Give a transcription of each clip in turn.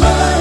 love.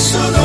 sono